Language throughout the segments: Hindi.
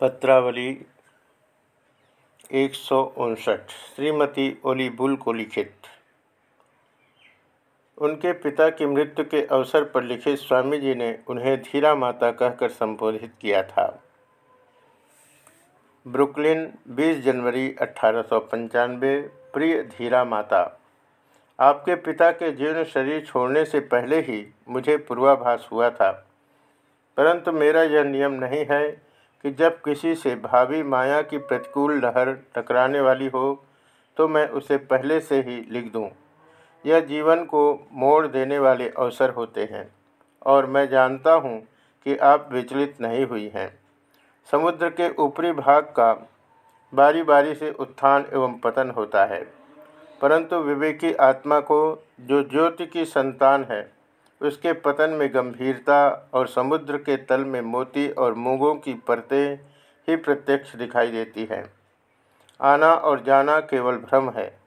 पत्रावली एक सौ उनसठ, श्रीमती ओली बुल को लिखित। उनके पिता की मृत्यु के अवसर पर लिखे स्वामी जी ने उन्हें धीरा माता कहकर संबोधित किया था। ब्रुकलिन 20 जनवरी अठारह सौ पंचानवे, प्रिय धीरा माता, आपके पिता के जीर्ण शरीर छोड़ने से पहले ही मुझे पूर्वाभास हुआ था, परंतु मेरा यह नियम नहीं है कि जब किसी से भावी माया की प्रतिकूल लहर टकराने वाली हो तो मैं उसे पहले से ही लिख दूँ। यह जीवन को मोड़ देने वाले अवसर होते हैं, और मैं जानता हूँ कि आप विचलित नहीं हुई हैं समुद्र के ऊपरी भाग का बारी बारी से उत्थान एवं पतन होता है, परंतु विवेकी आत्मा को जो ज्योति की संतान है उसके पतन में गंभीरता और समुद्र के तल में मोती और मूंगों की परतें ही प्रत्यक्ष दिखाई देती हैं। आना और जाना केवल भ्रम है।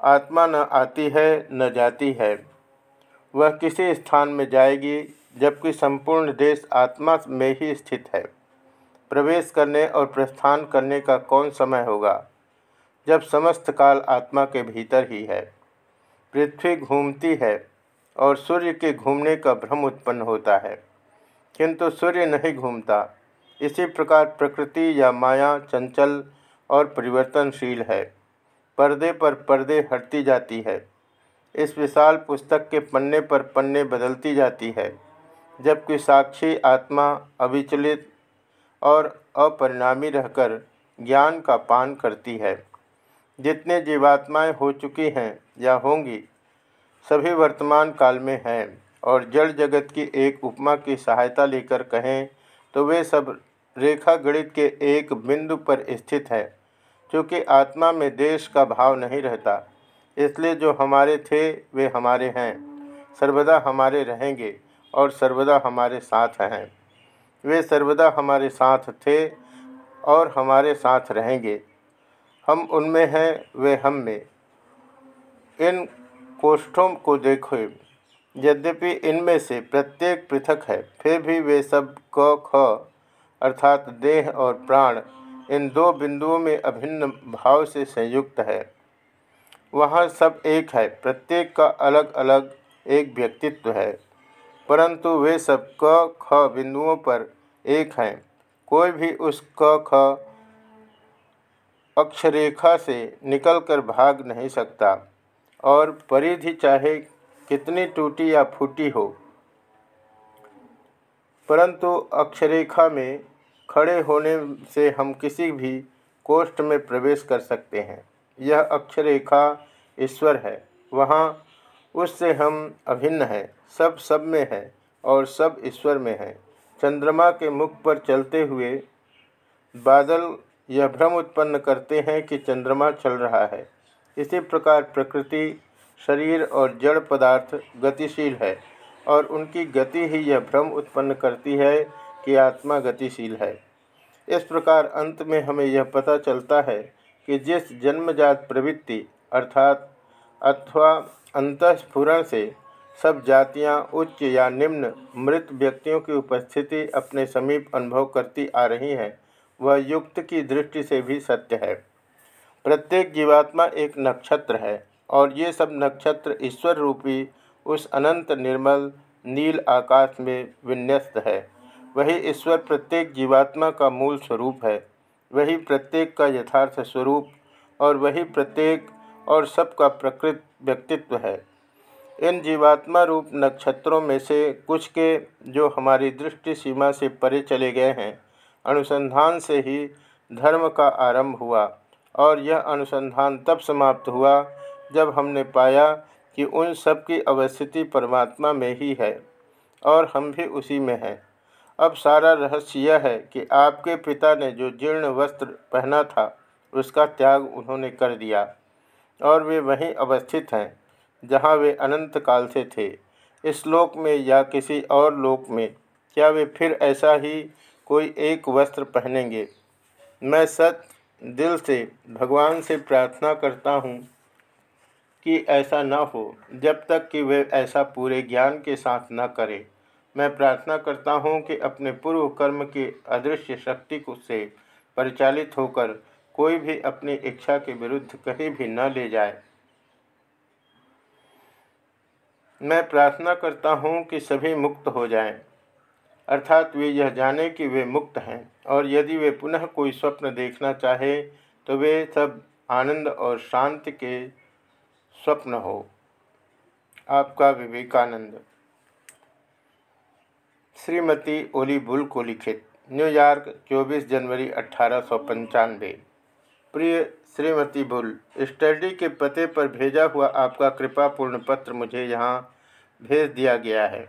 आत्मा न आती है, न जाती है। वह किसी स्थान में जाएगी, जबकि संपूर्ण देश आत्मा में ही स्थित है। प्रवेश करने और प्रस्थान करने का कौन समय होगा, जब समस्त काल आत्मा के भीतर ही है। पृथ्वी घूमती है और सूर्य के घूमने का भ्रम उत्पन्न होता है। किंतु सूर्य नहीं घूमता। इसी प्रकार प्रकृति या माया चंचल और परिवर्तनशील है। पर्दे पर पर्दे हटती जाती है। इस विशाल पुस्तक के पन्ने पर पन्ने बदलती जाती है। जबकि साक्षी आत्मा अविचलित और अपरिणामी रहकर ज्ञान का पान करती है। जितने जीवात्माएँ हो चुकी हैं या होंगी सभी वर्तमान काल में हैं और जड़ जगत की एक उपमा की सहायता लेकर कहें तो वे सब रेखा गणित के एक बिंदु पर स्थित है, क्योंकि आत्मा में देश का भाव नहीं रहता। इसलिए जो हमारे थे, वे हमारे हैं। सर्वदा हमारे रहेंगे और सर्वदा हमारे साथ हैं। वे सर्वदा हमारे साथ थे और हमारे साथ रहेंगे। हम उनमें हैं, वे हम में। इन कोष्ठों को देखो। यद्यपि इनमें से प्रत्येक पृथक है, फिर भी वे सब क, ख अर्थात देह और प्राण, इन दो बिंदुओं में अभिन्न भाव से संयुक्त है। वहाँ सब एक है, प्रत्येक का अलग अलग एक व्यक्तित्व है। परंतु वे सब क, ख बिंदुओं पर एक हैं। कोई भी उस क, ख अक्षरेखा से निकलकर भाग नहीं सकता। और परिधि चाहे कितनी टूटी या फूटी हो। परंतु अक्षरेखा में खड़े होने से हम किसी भी कोष्ठ में प्रवेश कर सकते हैं। यह अक्षरेखा ईश्वर है। वहाँ उससे हम अभिन्न हैं। सब सब में है और सब ईश्वर में है। चंद्रमा के मुख पर चलते हुए बादल यह भ्रम उत्पन्न करते हैं कि चंद्रमा चल रहा है। इसी प्रकार प्रकृति, शरीर और जड़ पदार्थ गतिशील है और उनकी गति ही यह भ्रम उत्पन्न करती है कि आत्मा गतिशील है। इस प्रकार अंत में हमें यह पता चलता है कि जिस जन्मजात प्रवृत्ति अर्थात अथवा अंतस्फुरण से सब जातियाँ उच्च या निम्न मृत व्यक्तियों की उपस्थिति अपने समीप अनुभव करती आ रही हैं, वह युक्त की दृष्टि से भी सत्य है। प्रत्येक जीवात्मा एक नक्षत्र है और ये सब नक्षत्र ईश्वर रूपी उस अनंत निर्मल नील आकाश में विन्यस्त है। वही ईश्वर प्रत्येक जीवात्मा का मूल स्वरूप है। वही प्रत्येक का यथार्थ स्वरूप और वही प्रत्येक और सबका प्रकृत व्यक्तित्व है। इन जीवात्मा रूप नक्षत्रों में से कुछ के जो हमारी दृष्टि सीमा से परे चले गए हैं, अनुसंधान से ही धर्म का आरंभ हुआ। और यह अनुसंधान तब समाप्त हुआ जब हमने पाया कि उन सब की अवस्थिति परमात्मा में ही है और हम भी उसी में हैं। अब सारा रहस्य यह है कि आपके पिता ने जो जीर्ण वस्त्र पहना था, उसका त्याग उन्होंने कर दिया और वे वहीं अवस्थित हैं, जहाँ वे अनंत काल से थे। इस लोक में या किसी और लोक में क्या वे फिर ऐसा ही कोई एक वस्त्र पहनेंगे? मैं सत्य दिल से भगवान से प्रार्थना करता हूँ कि ऐसा न हो जब तक कि वे ऐसा पूरे ज्ञान के साथ न करें। मैं प्रार्थना करता हूँ कि अपने पूर्व कर्म की अदृश्य शक्ति से परिचालित होकर कोई भी अपनी इच्छा के विरुद्ध कहीं भी न ले जाए। मैं प्रार्थना करता हूँ कि सभी मुक्त हो जाएँ, अर्थात वे यह जाने कि वे मुक्त हैं। और यदि वे पुनः कोई स्वप्न देखना चाहे तो वे सब आनंद और शांति के स्वप्न हो। आपका विवेकानंद। श्रीमती ओली बुल को लिखित न्यूयॉर्क 24 जनवरी अठारह प्रिय श्रीमती बुल, स्टडी के पते पर भेजा हुआ आपका कृपापूर्ण पत्र मुझे यहाँ भेज दिया गया है।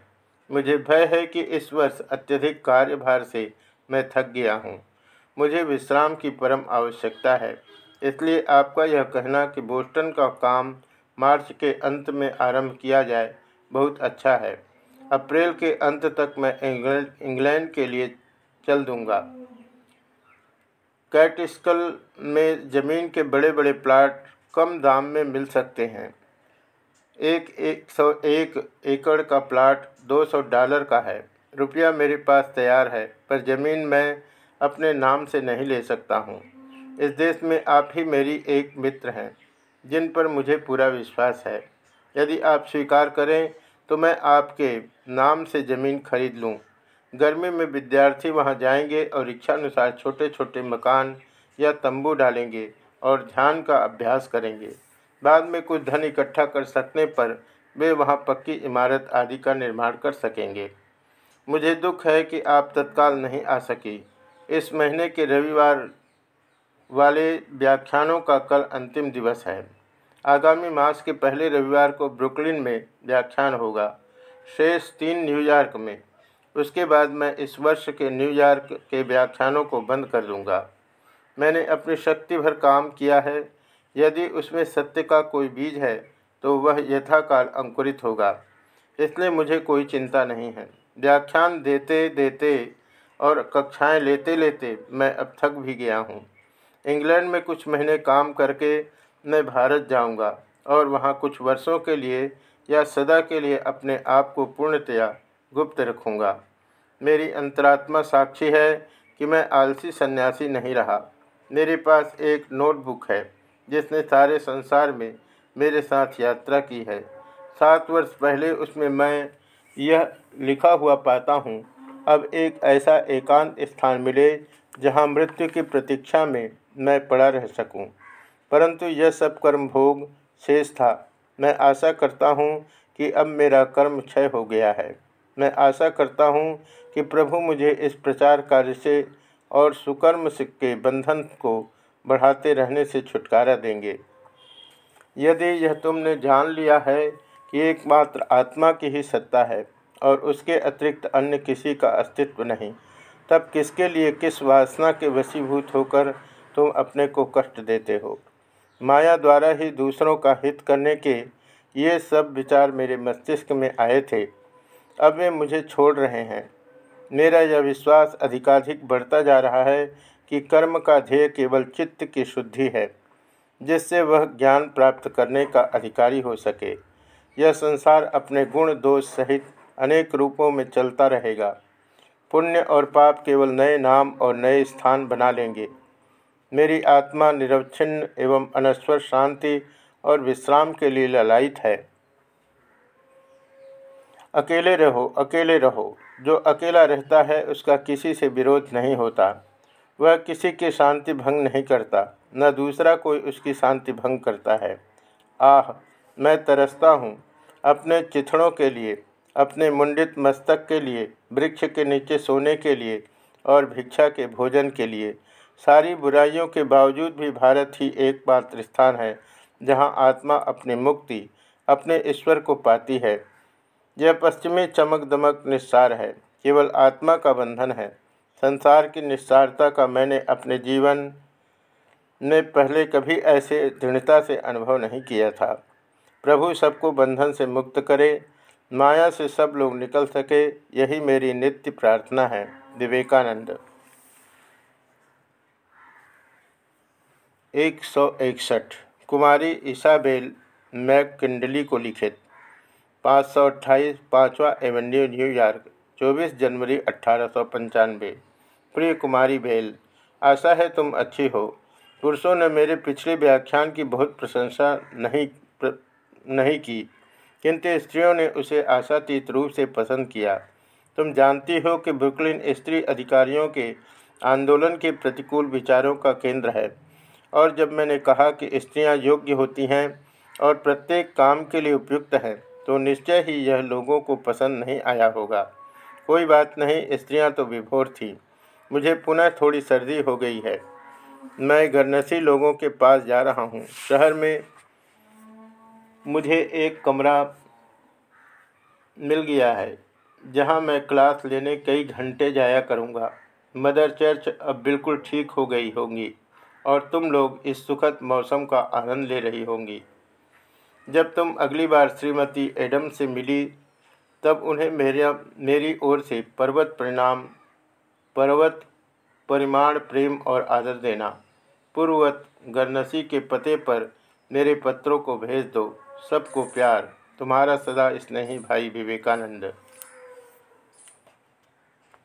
मुझे भय है कि इस वर्ष अत्यधिक कार्यभार से मैं थक गया हूँ। मुझे विश्राम की परम आवश्यकता है। इसलिए आपका यह कहना कि बोस्टन का काम मार्च के अंत में आरंभ किया जाए, बहुत अच्छा है। अप्रैल के अंत तक मैं इंग्लैंड इंग्लैंड के लिए चल दूँगा। कैटिस्कल में ज़मीन के बड़े बड़े प्लाट कम दाम में मिल सकते हैं। एक एक सौ एक एकड़ का प्लाट दो सौ डॉलर का है। रुपया मेरे पास तैयार है, पर ज़मीन मैं अपने नाम से नहीं ले सकता हूँ। इस देश में आप ही मेरी एक मित्र हैं, जिन पर मुझे पूरा विश्वास है। यदि आप स्वीकार करें तो मैं आपके नाम से ज़मीन खरीद लूँ। गर्मी में विद्यार्थी वहाँ जाएँगे और इच्छानुसार छोटे छोटे मकान या तंबू डालेंगे और ध्यान का अभ्यास करेंगे। बाद में कुछ धन इकट्ठा कर सकने पर वे वहाँ पक्की इमारत आदि का निर्माण कर सकेंगे। मुझे दुख है कि आप तत्काल नहीं आ सकी। इस महीने के रविवार वाले व्याख्यानों का कल अंतिम दिवस है। आगामी मास के पहले रविवार को ब्रुकलिन में व्याख्यान होगा। शेष तीन न्यूयॉर्क में। उसके बाद मैं इस वर्ष के न्यूयॉर्क के व्याख्यानों को बंद कर दूँगा। मैंने अपनी शक्ति भर काम किया है। यदि उसमें सत्य का कोई बीज है तो वह यथाकाल अंकुरित होगा। इसलिए मुझे कोई चिंता नहीं है। व्याख्यान देते देते और कक्षाएँ लेते लेते मैं अब थक भी गया हूँ। इंग्लैंड में कुछ महीने काम करके मैं भारत जाऊँगा और वहाँ कुछ वर्षों के लिए या सदा के लिए अपने आप को पूर्णतया गुप्त रखूँगा। मेरी अंतरात्मा साक्षी है कि मैं आलसी सन्यासी नहीं रहा। मेरे पास एक नोटबुक है, जिसने सारे संसार में मेरे साथ यात्रा की है। सात वर्ष पहले उसमें मैं यह लिखा हुआ पाता हूँ। अब एक ऐसा एकांत स्थान मिले, जहाँ मृत्यु की प्रतीक्षा में मैं पड़ा रह सकूँ। परंतु यह सब कर्म भोग शेष था। मैं आशा करता हूँ कि अब मेरा कर्म क्षय हो गया है। मैं आशा करता हूँ कि प्रभु मुझे इस प्रचार कार्य से और सुकर्म के बंधन को बढ़ाते रहने से छुटकारा देंगे। यदि यह तुमने जान लिया है एकमात्र आत्मा की ही सत्ता है और उसके अतिरिक्त अन्य किसी का अस्तित्व नहीं। तब किसके लिए किस वासना के वशीभूत होकर तुम अपने को कष्ट देते हो? माया द्वारा ही दूसरों का हित करने के ये सब विचार मेरे मस्तिष्क में आए थे। अब वे मुझे छोड़ रहे हैं। मेरा यह विश्वास अधिकाधिक बढ़ता जा रहा है कि कर्म का ध्येय केवल चित्त की शुद्धि है, जिससे वह ज्ञान प्राप्त करने का अधिकारी हो सके। यह संसार अपने गुण दोष सहित अनेक रूपों में चलता रहेगा। पुण्य और पाप केवल नए नाम और नए स्थान बना लेंगे। मेरी आत्मा निरवच्छिन्न एवं अनस्वर शांति और विश्राम के लिए ललायित है। अकेले रहो अकेले रहो। जो अकेला रहता है, उसका किसी से विरोध नहीं होता। वह किसी की शांति भंग नहीं करता। न दूसरा कोई उसकी शांति भंग करता है। आह! मैं तरसता हूँ। अपने चिथड़ों के लिए, अपने मुंडित मस्तक के लिए, वृक्ष के नीचे सोने के लिए और भिक्षा के भोजन के लिए। सारी बुराइयों के बावजूद भी भारत ही एकमात्र स्थान है, जहाँ आत्मा अपनी मुक्ति, अपने ईश्वर को पाती है। यह पश्चिमी चमक दमक निस्सार है, केवल आत्मा का बंधन है। संसार की निस्सारता का मैंने अपने जीवन में पहले कभी ऐसे दृढ़ता से अनुभव नहीं किया था। प्रभु सबको बंधन से मुक्त करे, माया से सब लोग निकल सके, यही मेरी नित्य प्रार्थना है। विवेकानंद। एक सौ इकसठ कुमारी इसाबेल मैक किंडली को लिखित। पाँच सौ अट्ठाईस पाँचवा एवेन्यू न्यूयॉर्क 24 जनवरी अट्ठारह सौ पंचानवे। प्रिय कुमारी बेल, आशा है तुम अच्छी हो। पुरुषों ने मेरे पिछले व्याख्यान की बहुत प्रशंसा नहीं नहीं की, किंतु स्त्रियों ने उसे आशातीत रूप से पसंद किया। तुम जानती हो कि ब्रुकलिन स्त्री अधिकारियों के आंदोलन के प्रतिकूल विचारों का केंद्र है। और जब मैंने कहा कि स्त्रियाँ योग्य होती हैं और प्रत्येक काम के लिए उपयुक्त हैं तो निश्चय ही यह लोगों को पसंद नहीं आया होगा। कोई बात नहीं, स्त्रियाँ तो विभोर थीं। मुझे पुनः थोड़ी सर्दी हो गई है। मैं घरनसी लोगों के पास जा रहा हूँ। शहर में मुझे एक कमरा मिल गया है, जहाँ मैं क्लास लेने कई घंटे जाया करूँगा। मदर चर्च अब बिल्कुल ठीक हो गई होंगी, और तुम लोग इस सुखद मौसम का आनंद ले रही होंगी। जब तुम अगली बार श्रीमती एडम से मिली, तब उन्हें मेरा, मेरी ओर से पर्वत परिणाम, पर्वत परिमाण प्रेम और आदर देना। पूर्ववत गरनसी के पते पर मेरे पत्रों को भेज दो। सबको प्यार। तुम्हारा सदा स्नेही भाई विवेकानंद।